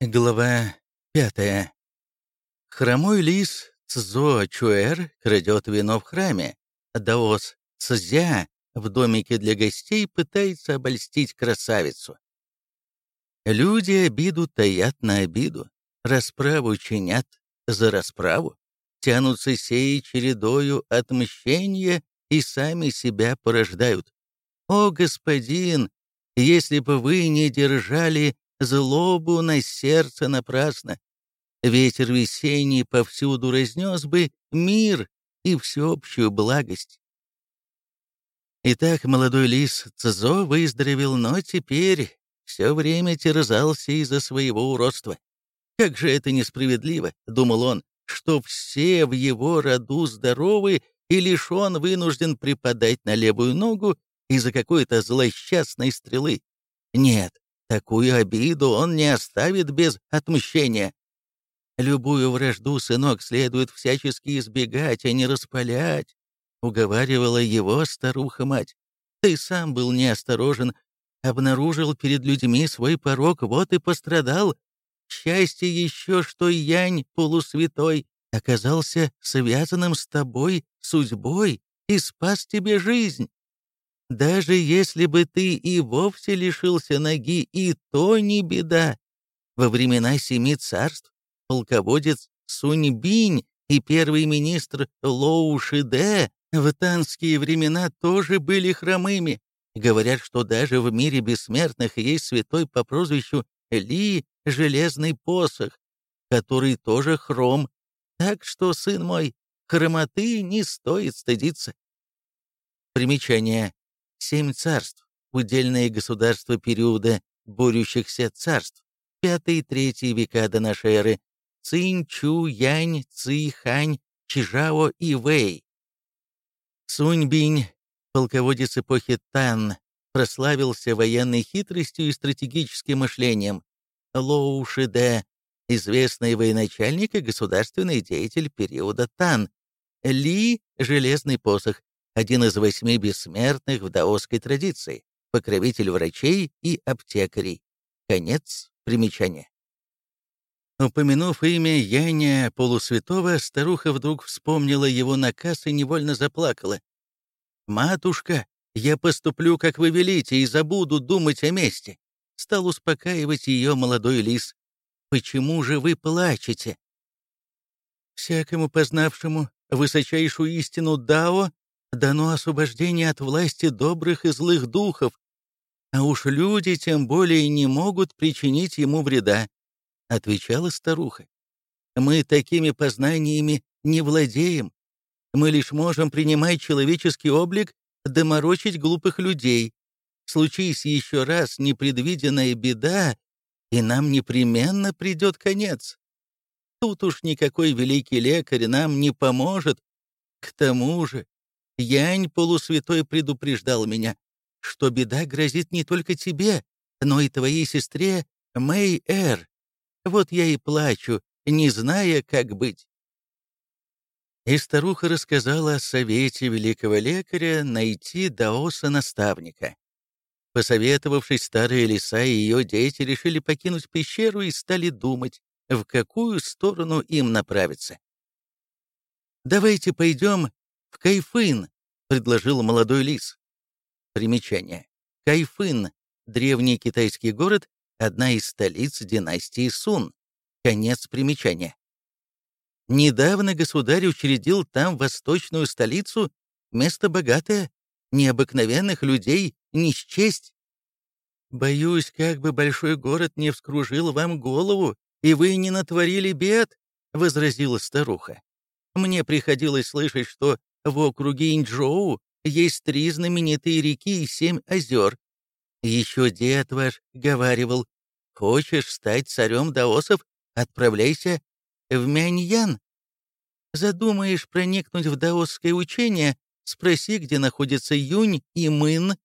Глава пятая. Хромой лис Цзо Чуэр крадет вино в храме. Даос Цзя в домике для гостей пытается обольстить красавицу. Люди обиду таят на обиду, расправу чинят за расправу, тянутся сеи чередою отмщения и сами себя порождают. О, господин, если бы вы не держали злобу на сердце напрасно. Ветер весенний повсюду разнес бы мир и всеобщую благость. Итак, молодой лис Цзо выздоровел, но теперь все время терзался из-за своего уродства. Как же это несправедливо, думал он, что все в его роду здоровы, и лишь он вынужден припадать на левую ногу из-за какой-то злосчастной стрелы. Нет, Такую обиду он не оставит без отмщения. Любую вражду, сынок, следует всячески избегать, а не распалять, — уговаривала его старуха-мать. Ты сам был неосторожен, обнаружил перед людьми свой порог, вот и пострадал. Счастье еще, что Янь, полусвятой, оказался связанным с тобой судьбой и спас тебе жизнь. Даже если бы ты и вовсе лишился ноги, и то не беда. Во времена семи царств полководец Сунь-Бинь и первый министр Лоу Шиде в танские времена тоже были хромыми. Говорят, что даже в мире бессмертных есть святой по прозвищу Ли Железный Посох, который тоже хром. Так что, сын мой, хромоты не стоит стыдиться. Примечание. Семь царств, удельные государства периода борющихся царств, пятый-третий века до нашей эры, Цинь, Чу, Янь, Ци, Хань, Чижао и Вэй. Сунь-Бинь, полководец эпохи Тан, прославился военной хитростью и стратегическим мышлением. Лоу Шиде, известный военачальник и государственный деятель периода Тан. Ли — железный посох, один из восьми бессмертных в даосской традиции, покровитель врачей и аптекарей. Конец примечания. Упомянув имя Яня Полусвятого, старуха вдруг вспомнила его наказ и невольно заплакала. «Матушка, я поступлю, как вы велите, и забуду думать о мести», — стал успокаивать ее молодой лис. «Почему же вы плачете?» «Всякому познавшему высочайшую истину Дао дано освобождение от власти добрых и злых духов, а уж люди тем более не могут причинить ему вреда», — отвечала старуха. «Мы такими познаниями не владеем. Мы лишь можем принимать человеческий облик, доморочить глупых людей. Случись еще раз непредвиденная беда, и нам непременно придет конец. Тут уж никакой великий лекарь нам не поможет. К тому же Янь полусвятой предупреждал меня, что беда грозит не только тебе, но и твоей сестре Мэй-Эр. Вот я и плачу, не зная, как быть. И старуха рассказала о совете великого лекаря найти даоса-наставника. Посоветовавшись, старые лиса и ее дети решили покинуть пещеру и стали думать, в какую сторону им направиться. «Давайте пойдем «В Кайфын», — предложил молодой лис. Примечание. Кайфын — древний китайский город, одна из столиц династии Сун. Конец примечания. Недавно государь учредил там восточную столицу, место богатое, необыкновенных людей не счесть. Боюсь, как бы большой город не вскружил вам голову, и вы не натворили бед, — возразила старуха. Мне приходилось слышать, что в округе Инчжоу есть три знаменитые реки и семь озер. Еще дед ваш говаривал, хочешь стать царем даосов, отправляйся в Мяньян. Задумаешь проникнуть в даосское учение, спроси, где находится Юнь и Мын.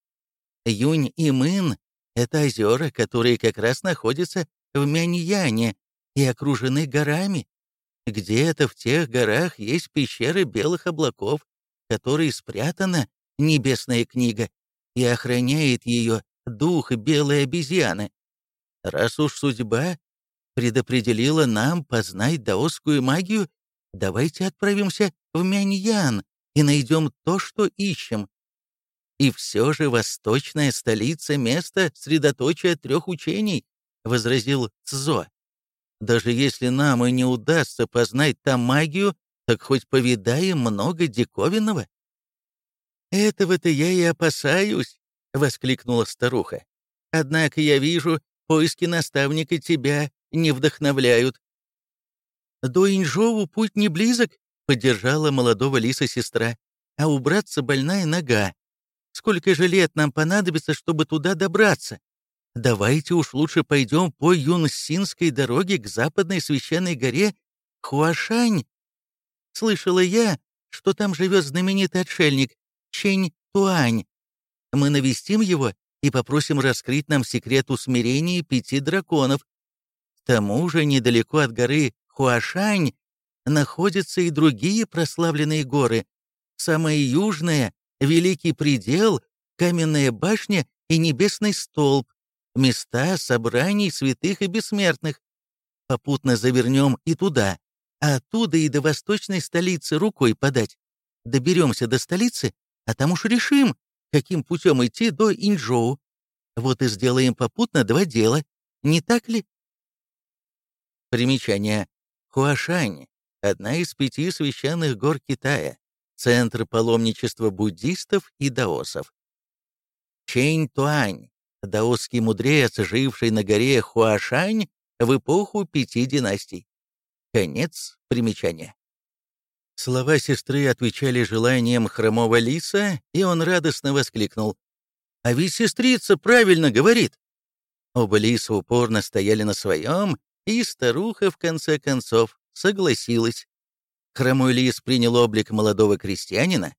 Юнь и Мын — это озера, которые как раз находятся в Мяньяне и окружены горами. Где-то в тех горах есть пещеры белых облаков, которой спрятана небесная книга, и охраняет ее дух белой обезьяны. Раз уж судьба предопределила нам познать даосскую магию, давайте отправимся в Мяньян и найдем то, что ищем. И все же восточная столица — место средоточия трех учений, — возразил Цзо. Даже если нам и не удастся познать там магию, так хоть повидаем много диковинного. «Этого-то я и опасаюсь», — воскликнула старуха. «Однако я вижу, поиски наставника тебя не вдохновляют». «До Инжову путь не близок», — поддержала молодого лиса сестра, «а убраться больная нога. Сколько же лет нам понадобится, чтобы туда добраться? Давайте уж лучше пойдем по Юнсинской дороге к западной священной горе Хуашань. Слышала я, что там живет знаменитый отшельник Чень Туань. Мы навестим его и попросим раскрыть нам секрет усмирения пяти драконов. К тому же недалеко от горы Хуашань находятся и другие прославленные горы. Самая южная — Великий Предел, Каменная башня и Небесный столб, места собраний святых и бессмертных. Попутно завернем и туда, а оттуда и до восточной столицы рукой подать. Доберемся до столицы, а там уж решим, каким путем идти до Инчжоу. Вот и сделаем попутно два дела, не так ли? Примечание. Хуашань — одна из пяти священных гор Китая, центр паломничества буддистов и даосов. Чэнь-Туань — даосский мудрец, живший на горе Хуашань в эпоху пяти династий. Конец примечания. Слова сестры отвечали желанием хромого лиса, и он радостно воскликнул. «А ведь сестрица правильно говорит!» Оба лиса упорно стояли на своем, и старуха, в конце концов, согласилась. Хромой лис принял облик молодого крестьянина.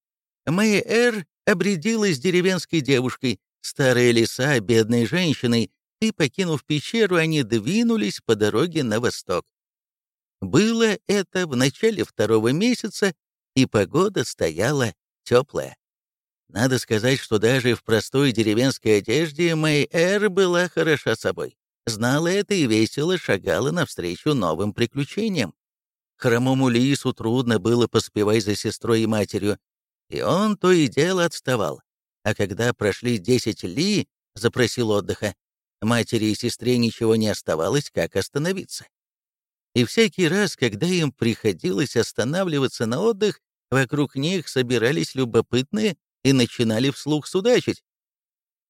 Мэй-Эр обрядилась деревенской девушкой, старая лиса — бедной женщиной, и, покинув пещеру, они двинулись по дороге на восток. Было это в начале второго месяца, и погода стояла теплая. Надо сказать, что даже в простой деревенской одежде Мэй Эр была хороша собой. Знала это и весело шагала навстречу новым приключениям. Хромому лису трудно было поспевать за сестрой и матерью, и он то и дело отставал. А когда прошли десять ли, запросил отдыха, матери и сестре ничего не оставалось, как остановиться. И всякий раз, когда им приходилось останавливаться на отдых, вокруг них собирались любопытные и начинали вслух судачить.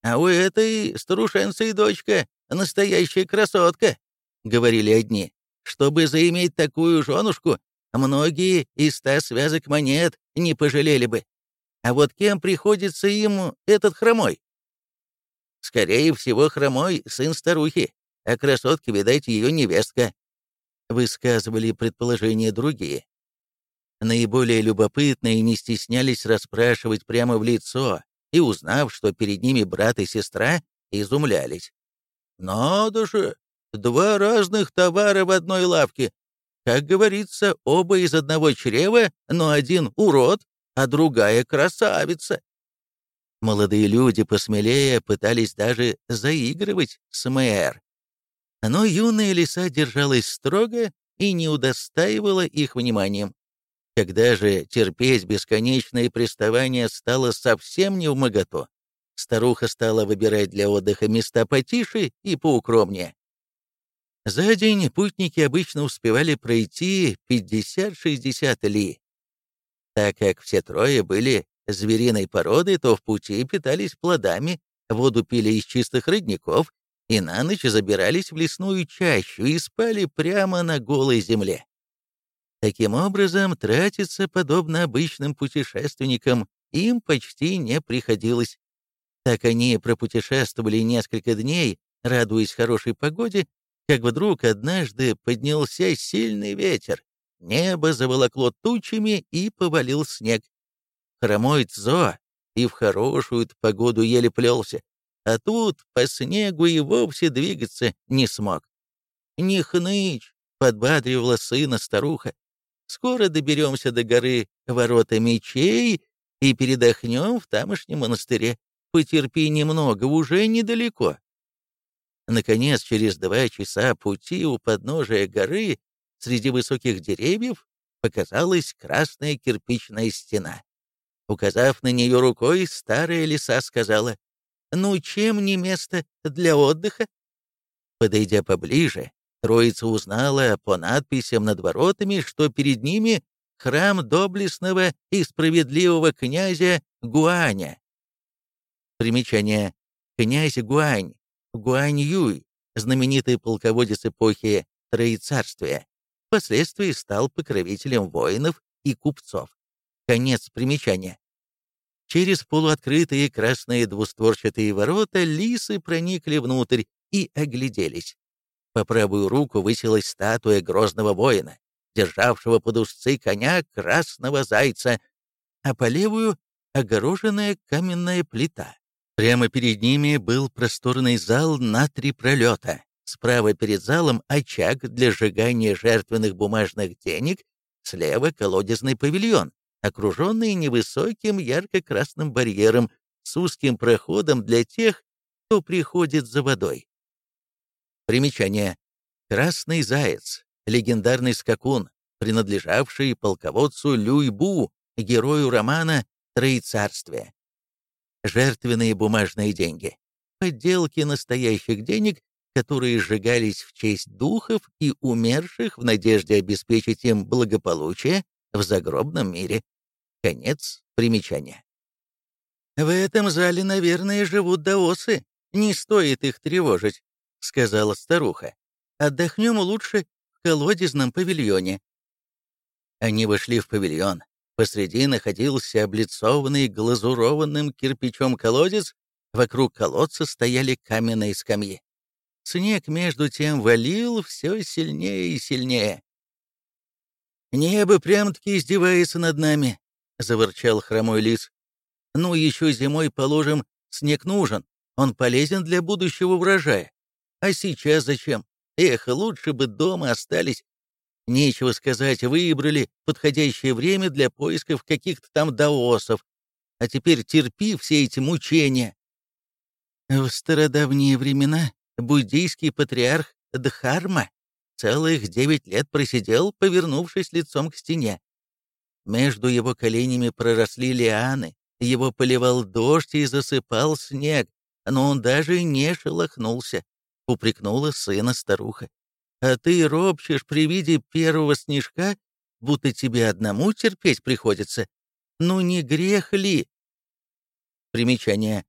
«А у этой старушенцы дочка настоящая красотка», — говорили одни. «Чтобы заиметь такую женушку, многие из ста связок монет не пожалели бы. А вот кем приходится им этот хромой?» «Скорее всего, хромой — сын старухи, а красотка, видать, ее невестка высказывали предположения другие. Наиболее любопытные не стеснялись расспрашивать прямо в лицо, и, узнав, что перед ними брат и сестра, изумлялись. «Надо же! Два разных товара в одной лавке! Как говорится, оба из одного чрева, но один урод, а другая красавица!» Молодые люди посмелее пытались даже заигрывать с мэр, но юная лиса держалась строго и не удостаивала их вниманием. Когда же терпеть бесконечные приставания стало совсем не в моготу, старуха стала выбирать для отдыха места потише и поукромнее. За день путники обычно успевали пройти 50-60 ли. Так как все трое были звериной породы, то в пути питались плодами, воду пили из чистых родников и на ночь забирались в лесную чащу и спали прямо на голой земле. Таким образом, тратиться, подобно обычным путешественникам, им почти не приходилось. Так они пропутешествовали несколько дней, радуясь хорошей погоде, как вдруг однажды поднялся сильный ветер. Небо заволокло тучами и повалил снег. Хромой Цзо и в хорошую погоду еле плелся, а тут по снегу и вовсе двигаться не смог. «Не хнычь!» — подбадривала сына старуха. «Скоро доберемся до горы Ворота Мечей и передохнем в тамошнем монастыре. Потерпи немного, уже недалеко». Наконец, через два часа пути у подножия горы среди высоких деревьев показалась красная кирпичная стена. Указав на нее рукой, старая лиса сказала, «Ну, чем не место для отдыха?» Подойдя поближе, троица узнала по надписям над воротами, что перед ними храм доблестного и справедливого князя Гуаня. Примечание. Князь Гуань, Гуань Юй, знаменитый полководец эпохи Троецарствия, впоследствии стал покровителем воинов и купцов. Конец примечания. Через полуоткрытые красные двустворчатые ворота лисы проникли внутрь и огляделись. По правую руку высилась статуя грозного воина, державшего под узцы коня красного зайца, а по левую — огороженная каменная плита. Прямо перед ними был просторный зал на три пролета. Справа перед залом очаг для сжигания жертвенных бумажных денег, слева колодезный павильон, окруженный невысоким ярко-красным барьером с узким проходом для тех, кто приходит за водой. Примечание. Красный заяц, легендарный скакун, принадлежавший полководцу Люйбу, герою романа «Троецарствие» жертвенные бумажные деньги, подделки настоящих денег, которые сжигались в честь духов и умерших в надежде обеспечить им благополучие в загробном мире. Конец примечания. «В этом зале, наверное, живут даосы. Не стоит их тревожить», — сказала старуха. «Отдохнем лучше в колодезном павильоне». Они вошли в павильон, Посреди находился облицованный глазурованным кирпичом колодец, вокруг колодца стояли каменные скамьи. Снег, между тем, валил все сильнее и сильнее. «Небо прям-таки издевается над нами», — заворчал хромой лис. «Ну, еще зимой, положим, снег нужен, он полезен для будущего урожая. А сейчас зачем? Эх, лучше бы дома остались, Нечего сказать, выбрали подходящее время для поисков каких-то там даосов, а теперь терпи все эти мучения. В стародавние времена буддийский патриарх Дхарма целых девять лет просидел, повернувшись лицом к стене. Между его коленями проросли лианы, его поливал дождь и засыпал снег, но он даже не шелохнулся, упрекнула сына старуха а ты ропчешь при виде первого снежка, будто тебе одному терпеть приходится. Ну не грех ли? Примечание.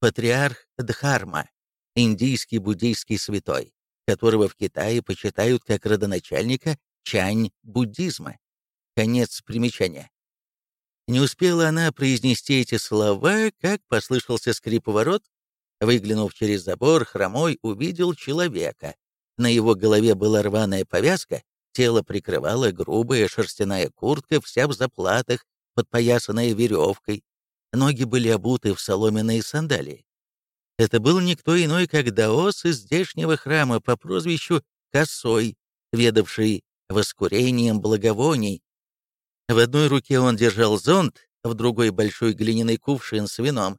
Патриарх Дхарма, индийский буддийский святой, которого в Китае почитают как родоначальника чань буддизма. Конец примечания. Не успела она произнести эти слова, как послышался скрип ворот. Выглянув через забор, хромой увидел человека, на его голове была рваная повязка, тело прикрывала грубая шерстяная куртка, вся в заплатах, подпоясанная веревкой. Ноги были обуты в соломенные сандалии. Это был никто иной, как Даос из здешнего храма по прозвищу Косой, ведавший воскурением благовоний. В одной руке он держал зонт, в другой — большой глиняный кувшин с вином.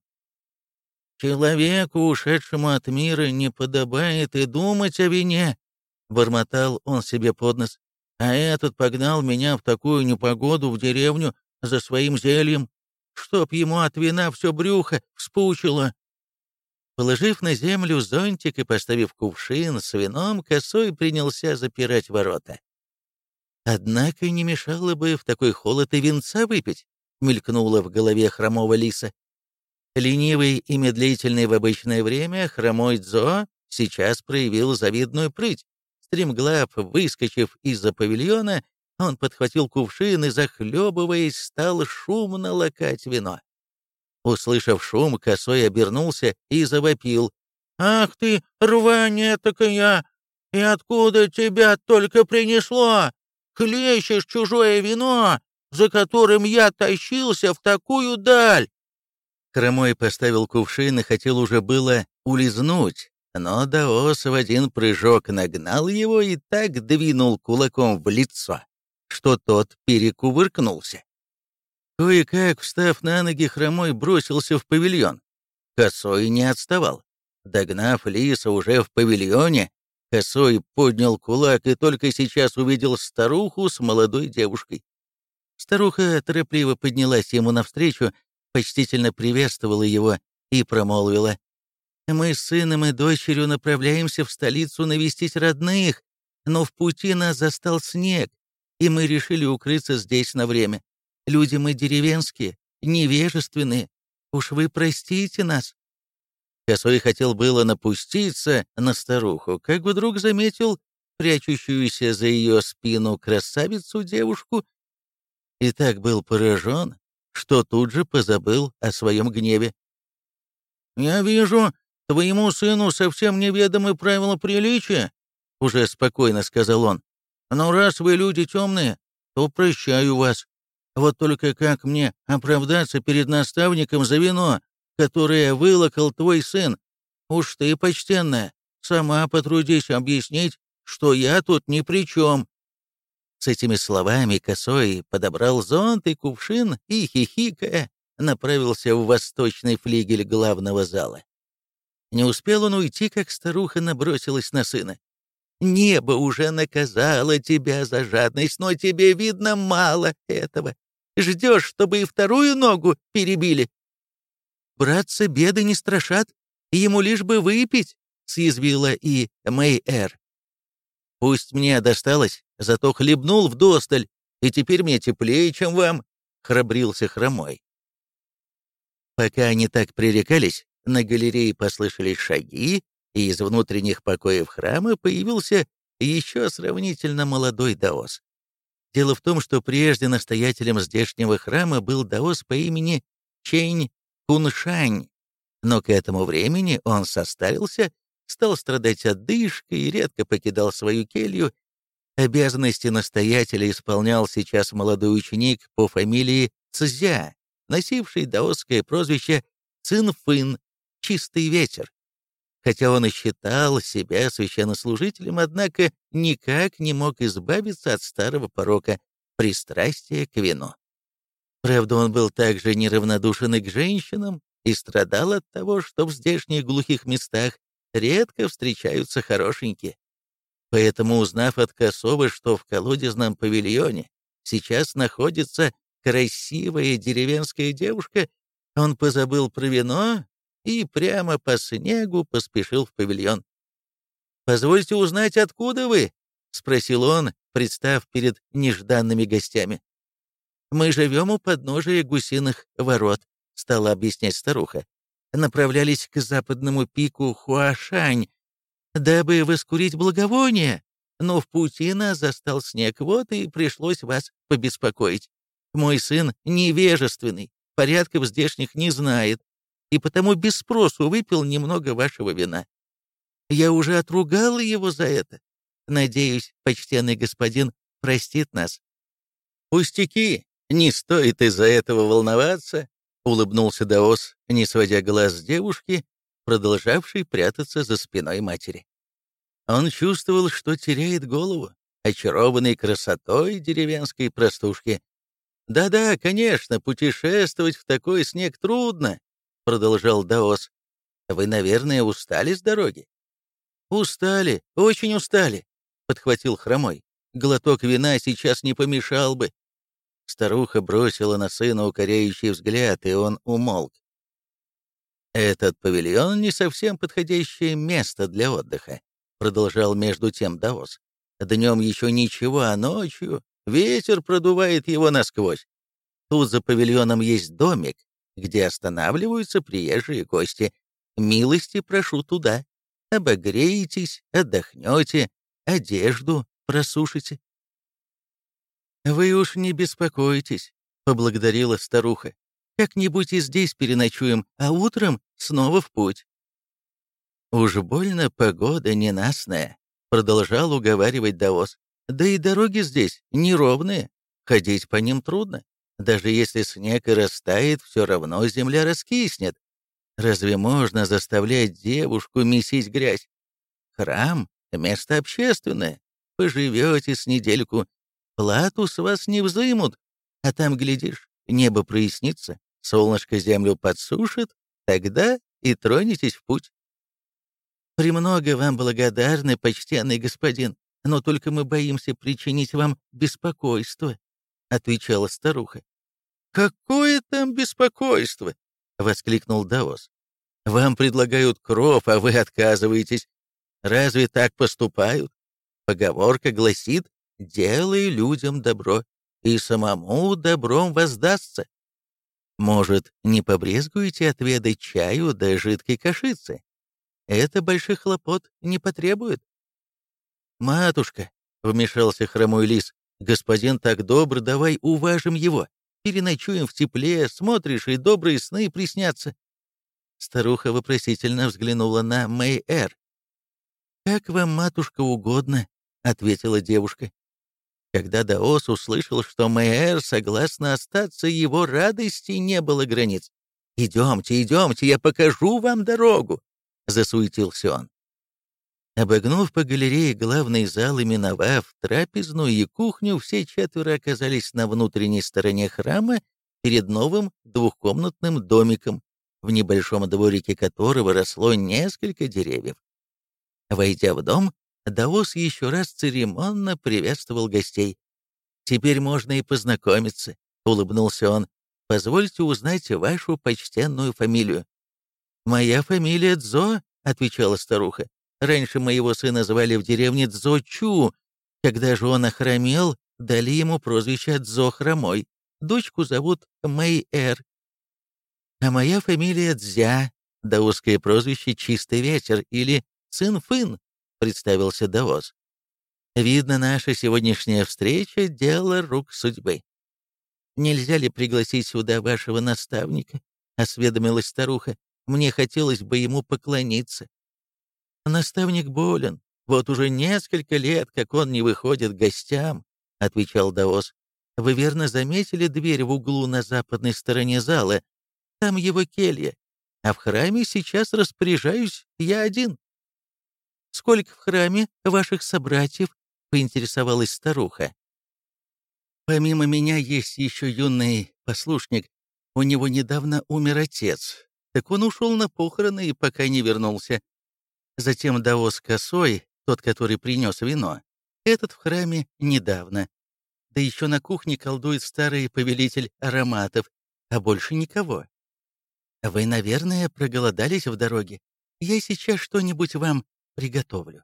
«Человеку, ушедшему от мира, не подобает и думать о вине», — бормотал он себе под нос. «А этот погнал меня в такую непогоду в деревню за своим зельем, чтоб ему от вина все брюхо вспучило». Положив на землю зонтик и поставив кувшин с вином, косой принялся запирать ворота. «Однако не мешало бы в такой холод и винца выпить», — мелькнуло в голове хромого лиса. Ленивый и медлительный в обычное время, хромой Дзо сейчас проявил завидную прыть. Стремглав, выскочив из-за павильона, он подхватил кувшин и, захлебываясь, стал шумно лакать вино. Услышав шум, косой обернулся и завопил. «Ах ты, рвание такая! И откуда тебя только принесло? Хлещешь чужое вино, за которым я тащился в такую даль!» Хромой поставил кувшин и хотел уже было улизнуть, но Даос в один прыжок нагнал его и так двинул кулаком в лицо, что тот перекувыркнулся. Кое-как, встав на ноги, Хромой бросился в павильон. Косой не отставал. Догнав Лиса уже в павильоне, Косой поднял кулак и только сейчас увидел старуху с молодой девушкой. Старуха торопливо поднялась ему навстречу, почтительно приветствовала его и промолвила. «Мы с сыном и дочерью направляемся в столицу навестить родных, но в пути нас застал снег, и мы решили укрыться здесь на время. Люди мы деревенские, невежественные. Уж вы простите нас». Косой хотел было напуститься на старуху, как вдруг заметил прячущуюся за ее спину красавицу девушку и так был поражен, что тут же позабыл о своем гневе. «Я вижу, твоему сыну совсем неведомы правила приличия», — уже спокойно сказал он. «Но раз вы люди темные, то прощаю вас. Вот только как мне оправдаться перед наставником за вино, которое вылокал твой сын? Уж ты, почтенная, сама потрудись объяснить, что я тут ни при чем». С этими словами Косой подобрал зонт и кувшин и, хихикая, направился в восточный флигель главного зала. Не успел он уйти, как старуха набросилась на сына. «Небо уже наказало тебя за жадность, но тебе, видно, мало этого. Ждешь, чтобы и вторую ногу перебили?» «Братцы беды не страшат, ему лишь бы выпить», — съязвила и Мэй-Эр. «Пусть мне досталось, зато хлебнул в досталь, и теперь мне теплее, чем вам», — храбрился хромой. Пока они так пререкались, на галерее послышались шаги, и из внутренних покоев храма появился еще сравнительно молодой даос. Дело в том, что прежде настоятелем здешнего храма был даос по имени Чень Куншань, но к этому времени он состарился, стал страдать отдышкой и редко покидал свою келью Обязанности настоятеля исполнял сейчас молодой ученик по фамилии Цзя, носивший даосское прозвище Цинфын — «Чистый ветер». Хотя он и считал себя священнослужителем, однако никак не мог избавиться от старого порока — пристрастия к вину. Правда, он был также неравнодушен и к женщинам и страдал от того, что в здешних глухих местах редко встречаются хорошенькие. Поэтому, узнав от Косова, что в колодезном павильоне сейчас находится красивая деревенская девушка, он позабыл про вино и прямо по снегу поспешил в павильон. «Позвольте узнать, откуда вы?» — спросил он, представ перед нежданными гостями. «Мы живем у подножия гусиных ворот», — стала объяснять старуха. «Направлялись к западному пику Хуашань, дабы воскурить благовоние, но в пути нас застал снег, вот и пришлось вас побеспокоить. Мой сын невежественный, порядков здешних не знает, и потому без спросу выпил немного вашего вина. Я уже отругала его за это. Надеюсь, почтенный господин простит нас». «Пустяки, не стоит из-за этого волноваться», — улыбнулся Даос, не сводя глаз с девушки, продолжавшей прятаться за спиной матери. Он чувствовал, что теряет голову, очарованный красотой деревенской простушки. «Да-да, конечно, путешествовать в такой снег трудно», — продолжал Даос. «Вы, наверное, устали с дороги?» «Устали, очень устали», — подхватил Хромой. «Глоток вина сейчас не помешал бы». Старуха бросила на сына укоряющий взгляд, и он умолк. «Этот павильон не совсем подходящее место для отдыха», продолжал между тем Даос. «Днем еще ничего, а ночью ветер продувает его насквозь. Тут за павильоном есть домик, где останавливаются приезжие гости. Милости прошу туда. Обогреетесь, отдохнете, одежду просушите». «Вы уж не беспокойтесь», — поблагодарила старуха. Как-нибудь и здесь переночуем, а утром снова в путь». «Уж больно погода ненастная», — продолжал уговаривать Даос. «Да и дороги здесь неровные, ходить по ним трудно. Даже если снег и растает, все равно земля раскиснет. Разве можно заставлять девушку месить грязь? Храм — место общественное. Поживете с недельку, плату с вас не взымут, а там, глядишь, небо прояснится, солнышко землю подсушит, тогда и тронетесь в путь. «Премного вам благодарны, почтенный господин, но только мы боимся причинить вам беспокойство», — отвечала старуха. «Какое там беспокойство?» — воскликнул Даос. «Вам предлагают кров, а вы отказываетесь. Разве так поступают? Поговорка гласит «делай людям добро, и самому добром воздастся». Может, не побрезгуете отведать чаю до жидкой кашицы? Это больших хлопот не потребует. «Матушка», — вмешался хромой лис, — «господин так добр, давай уважим его. Переночуем в тепле, смотришь, и добрые сны приснятся». Старуха вопросительно взглянула на Мэй-Эр. «Как вам, матушка, угодно», — ответила девушка. Когда Даос услышал, что Мэр согласна остаться, его радости не было границ. «Идемте, идемте, я покажу вам дорогу!» — засуетился он. Обогнув по галерее главный зал и миновав трапезную и кухню, все четверо оказались на внутренней стороне храма перед новым двухкомнатным домиком, в небольшом дворике которого росло несколько деревьев. Войдя в дом, Даос еще раз церемонно приветствовал гостей. «Теперь можно и познакомиться», — улыбнулся он. «Позвольте узнать вашу почтенную фамилию». «Моя фамилия Дзо», — отвечала старуха. «Раньше моего сына звали в деревне Дзо-Чу. Когда же он охромел, дали ему прозвище Дзо Хромой. Дочку зовут Мэй-Эр. А моя фамилия Дзя, даосское прозвище Чистый Ветер или Цин-Фын представился Даос. «Видно, наша сегодняшняя встреча — дело рук судьбы. Нельзя ли пригласить сюда вашего наставника?» — осведомилась старуха. «Мне хотелось бы ему поклониться». «Наставник болен. Вот уже несколько лет, как он не выходит к гостям», — отвечал Даос. «Вы верно заметили дверь в углу на западной стороне зала? Там его келья. А в храме сейчас распоряжаюсь я один». «Сколько в храме ваших собратьев?» — поинтересовалась старуха. «Помимо меня есть еще юный послушник. У него недавно умер отец. Так он ушел на похороны и пока не вернулся. Затем Даос Косой, тот, который принес вино. Этот в храме недавно. Да еще на кухне колдует старый повелитель ароматов, а больше никого. Вы, наверное, проголодались в дороге. Я сейчас что-нибудь вам приготовлю.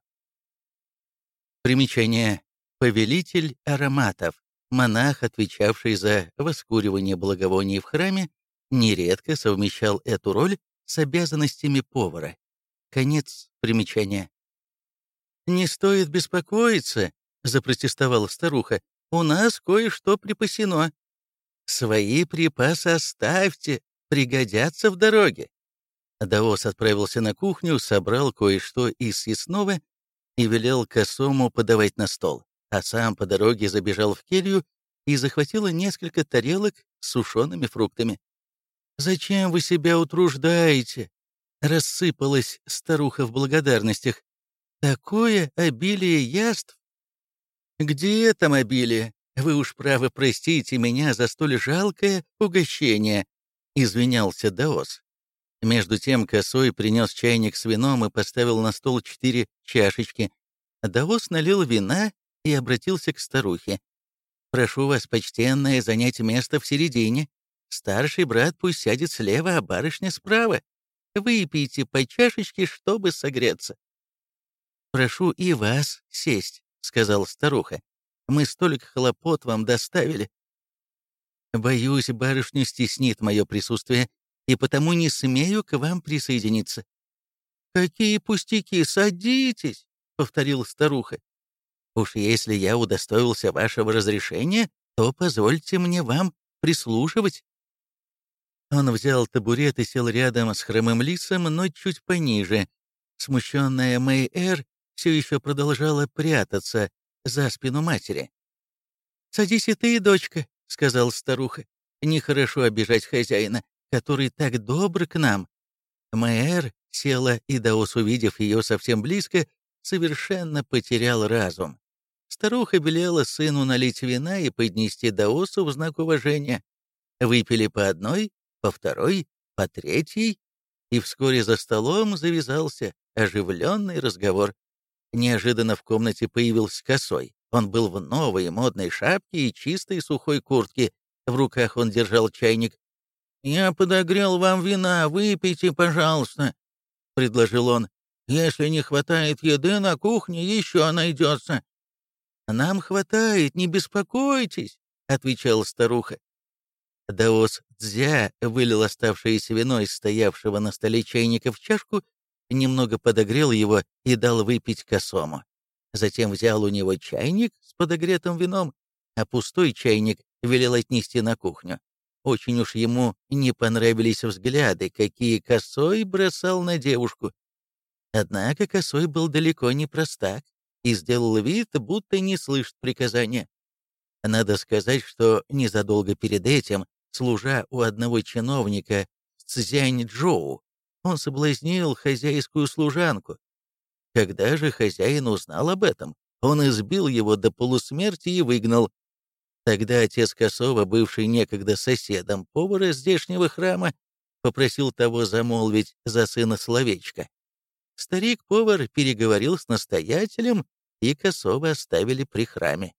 Примечание. Повелитель ароматов, монах, отвечавший за воскуривание благовоний в храме, нередко совмещал эту роль с обязанностями повара. Конец примечания. «Не стоит беспокоиться», — запротестовала старуха. «У нас кое-что припасено. Свои припасы оставьте, пригодятся в дороге». Даос отправился на кухню, собрал кое-что из съестного и велел косому подавать на стол, а сам по дороге забежал в келью и захватил несколько тарелок с сушеными фруктами. «Зачем вы себя утруждаете?» — рассыпалась старуха в благодарностях. «Такое обилие яств!» «Где там обилие? Вы уж право простите меня за столь жалкое угощение», — извинялся Даос. Между тем косой принес чайник с вином и поставил на стол четыре чашечки. Даос налил вина и обратился к старухе. «Прошу вас, почтенная, занять место в середине. Старший брат пусть сядет слева, а барышня справа. Выпейте по чашечке, чтобы согреться». «Прошу и вас сесть», — сказала старуха. «Мы столько хлопот вам доставили». «Боюсь, барышню стеснит мое присутствие и потому не смею к вам присоединиться». «Какие пустяки, садитесь!» — повторила старуха. «Уж если я удостоился вашего разрешения, то позвольте мне вам прислушивать». Он взял табурет и сел рядом с хромым лисом, но чуть пониже. Смущенная Мэй Эр все еще продолжала прятаться за спину матери. «Садись и ты, дочка», — сказала старуха. «Нехорошо обижать хозяина который так добр к нам». Мэр села, и Даос, увидев ее совсем близко, совершенно потерял разум. Старуха велела сыну налить вина и поднести Даосу в знак уважения. Выпили по одной, по второй, по третьей, и вскоре за столом завязался оживленный разговор. Неожиданно в комнате появился косой. Он был в новой модной шапке и чистой сухой куртке. В руках он держал чайник. «Я подогрел вам вина, выпейте, пожалуйста», — предложил он. «Если не хватает еды, на кухне еще найдется». «Нам хватает, не беспокойтесь», — отвечала старуха. Даос Цзя вылил оставшееся вино из стоявшего на столе чайника в чашку, немного подогрел его и дал выпить косому. Затем взял у него чайник с подогретым вином, а пустой чайник велел отнести на кухню. Очень уж ему не понравились взгляды, какие Косой бросал на девушку. Однако Косой был далеко не простак и сделал вид, будто не слышит приказания. Надо сказать, что незадолго перед этим служа у одного чиновника Цзянь-Джоу, он соблазнил хозяйскую служанку. Когда же хозяин узнал об этом, он избил его до полусмерти и выгнал. Тогда отец Косова, бывший некогда соседом повара здешнего храма, попросил того замолвить за сына словечко. Старик-повар переговорил с настоятелем, и Косова оставили при храме.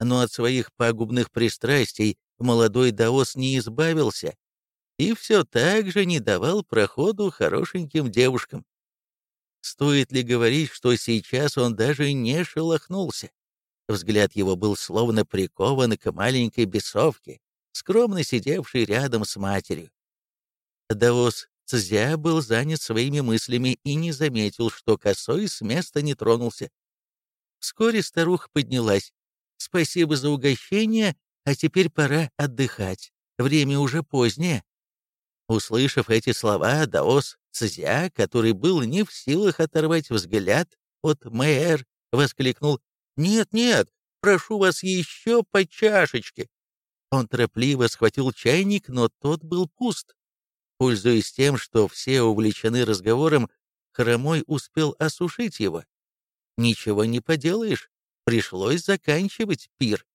Но от своих пагубных пристрастий молодой даос не избавился и все так же не давал проходу хорошеньким девушкам. Стоит ли говорить, что сейчас он даже не шелохнулся? Взгляд его был словно прикован к маленькой бесовке, скромно сидевшей рядом с матерью. Даос Цзя был занят своими мыслями и не заметил, что косой с места не тронулся. Вскоре старуха поднялась. «Спасибо за угощение, а теперь пора отдыхать. Время уже позднее». Услышав эти слова, Даос Цзя, который был не в силах оторвать взгляд от мэр, воскликнул «Нет, нет, прошу вас еще по чашечке». Он торопливо схватил чайник, но тот был пуст. Пользуясь тем, что все увлечены разговором, Хромой успел осушить его. Ничего не поделаешь, пришлось заканчивать пир.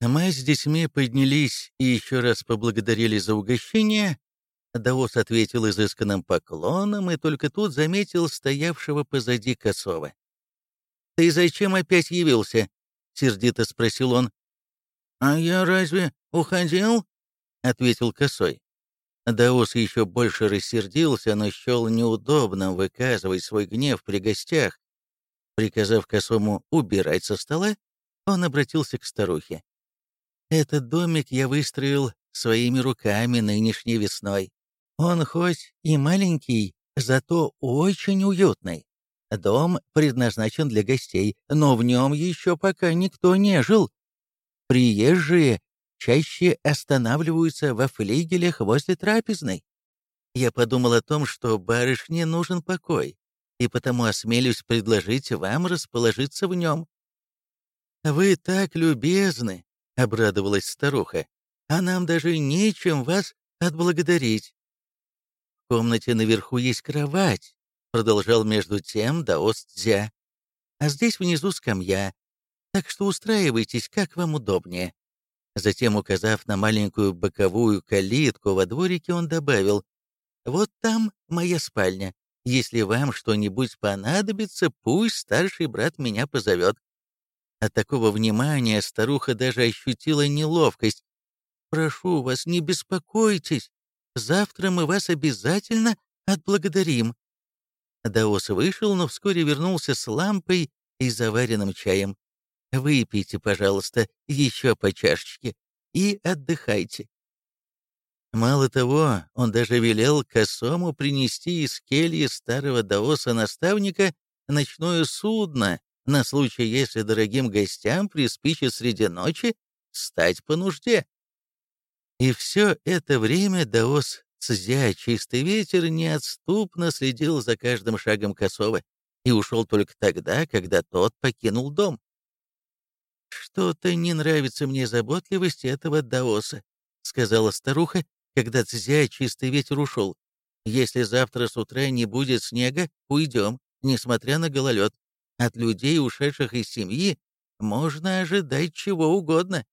Мы с детьми поднялись и еще раз поблагодарили за угощение. Даос ответил изысканным поклоном и только тут заметил стоявшего позади Косова. «Ты зачем опять явился?» — сердито спросил он. «А я разве уходил?» — ответил Косой. Даос еще больше рассердился, но счел неудобным выказывать свой гнев при гостях. Приказав Косому убирать со стола, он обратился к старухе. Этот домик я выстроил своими руками нынешней весной. Он хоть и маленький, зато очень уютный. Дом предназначен для гостей, но в нем еще пока никто не жил. Приезжие чаще останавливаются во флигелях возле трапезной. Я подумал о том, что барышне нужен покой, и потому осмелюсь предложить вам расположиться в нем. Вы так любезны, — обрадовалась старуха. «А нам даже нечем вас отблагодарить». «В комнате наверху есть кровать», — продолжал между тем Даос Цзя. «А здесь внизу скамья, так что устраивайтесь, как вам удобнее». Затем, указав на маленькую боковую калитку во дворике, он добавил, «Вот там моя спальня. Если вам что-нибудь понадобится, пусть старший брат меня позовет. От такого внимания старуха даже ощутила неловкость. «Прошу вас, не беспокойтесь. Завтра мы вас обязательно отблагодарим». Даос вышел, но вскоре вернулся с лампой и заваренным чаем. «Выпейте, пожалуйста, еще по чашечке и отдыхайте». Мало того, он даже велел косому принести из кельи старого даоса-наставника ночное судно на случай, если дорогим гостям приспичит среди ночи стать по нужде. И все это время Даос Цзя, чистый ветер, неотступно следил за каждым шагом Косова и ушел только тогда, когда тот покинул дом. «Что-то не нравится мне заботливость этого Даоса», — сказала старуха, когда Цзя, чистый ветер, ушел. «Если завтра с утра не будет снега, уйдем, несмотря на гололед. От людей, ушедших из семьи, можно ожидать чего угодно.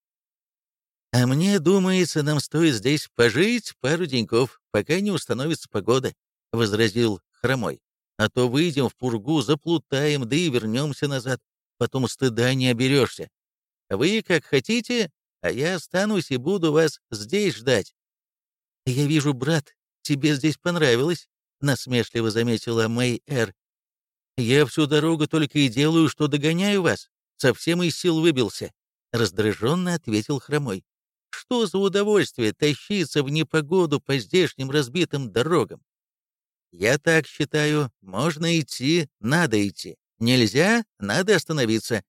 А мне, думается, нам стоит здесь пожить пару деньков, пока не установится погода, — возразил Хромой. А то выйдем в пургу, заплутаем, да и вернемся назад. Потом стыда не оберешься. Вы как хотите, а я останусь и буду вас здесь ждать». «Я вижу, брат, тебе здесь понравилось», — насмешливо заметила Мэй Эр. «Я всю дорогу только и делаю, что догоняю вас. Совсем из сил выбился», — раздраженно ответил Хромой. «Что за удовольствие тащиться в непогоду по здешним разбитым дорогам? Я так считаю, можно идти, надо идти. Нельзя, надо остановиться.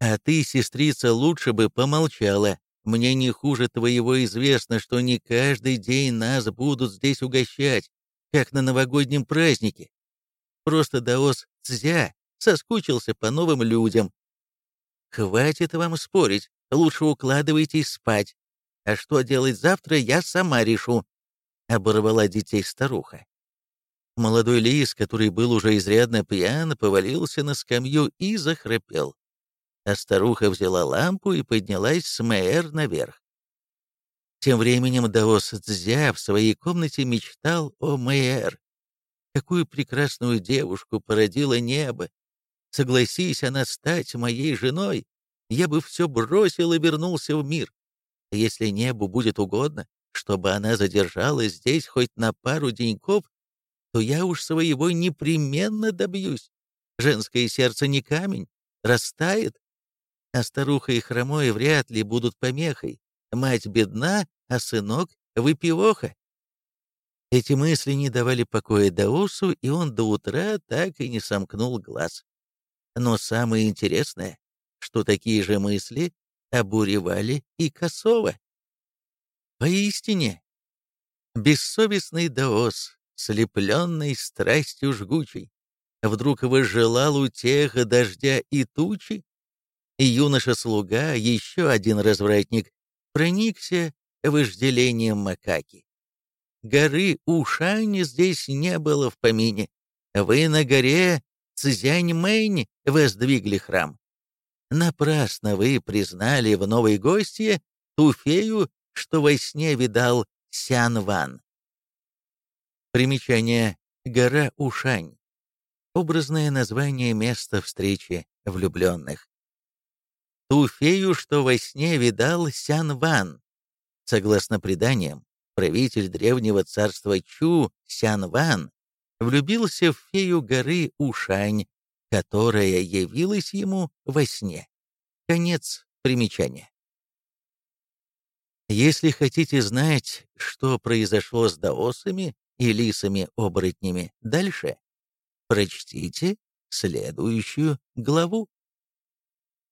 А ты, сестрица, лучше бы помолчала. Мне не хуже твоего известно, что не каждый день нас будут здесь угощать, как на новогоднем празднике. Просто Даос Цзя соскучился по новым людям. Хватит вам спорить, лучше укладывайтесь спать. А что делать завтра, я сама решу. Оборвала детей старуха. Молодой лис, который был уже изрядно пьян, повалился на скамью и захрапел. А старуха взяла лампу и поднялась с Мэр наверх. Тем временем Даос Цзя в своей комнате мечтал о Мэр. Какую прекрасную девушку породило небо! Согласись она стать моей женой, я бы все бросил и вернулся в мир. Если небу будет угодно, чтобы она задержалась здесь хоть на пару деньков, то я уж своего непременно добьюсь. Женское сердце не камень, растает. А старуха и хромой вряд ли будут помехой. Мать бедна, а сынок — выпивоха. Эти мысли не давали покоя Даусу, и он до утра так и не сомкнул глаз. Но самое интересное, что такие же мысли обуревали и Косова. Поистине, бессовестный Даос слепленный страстью жгучей, вдруг возжелал утеха дождя и тучи, и юноша-слуга, еще один развратник, проникся вожделением макаки. Горы Ушань здесь не было в помине. Вы на горе Цзяньмэнь воздвигли храм. Напрасно вы признали в новой гостье ту фею, что во сне видал Сян Ван. Примечание. Гора Ушань. Образное название места встречи влюбленных. Ту фею, что во сне видал Сян Ван. Согласно преданиям, правитель древнего царства Чу Сян Ван влюбился в фею горы Ушань, которая явилась ему во сне. Конец примечания. Если хотите знать, что произошло с даосами, и лисами-оборотнями дальше, прочтите следующую главу.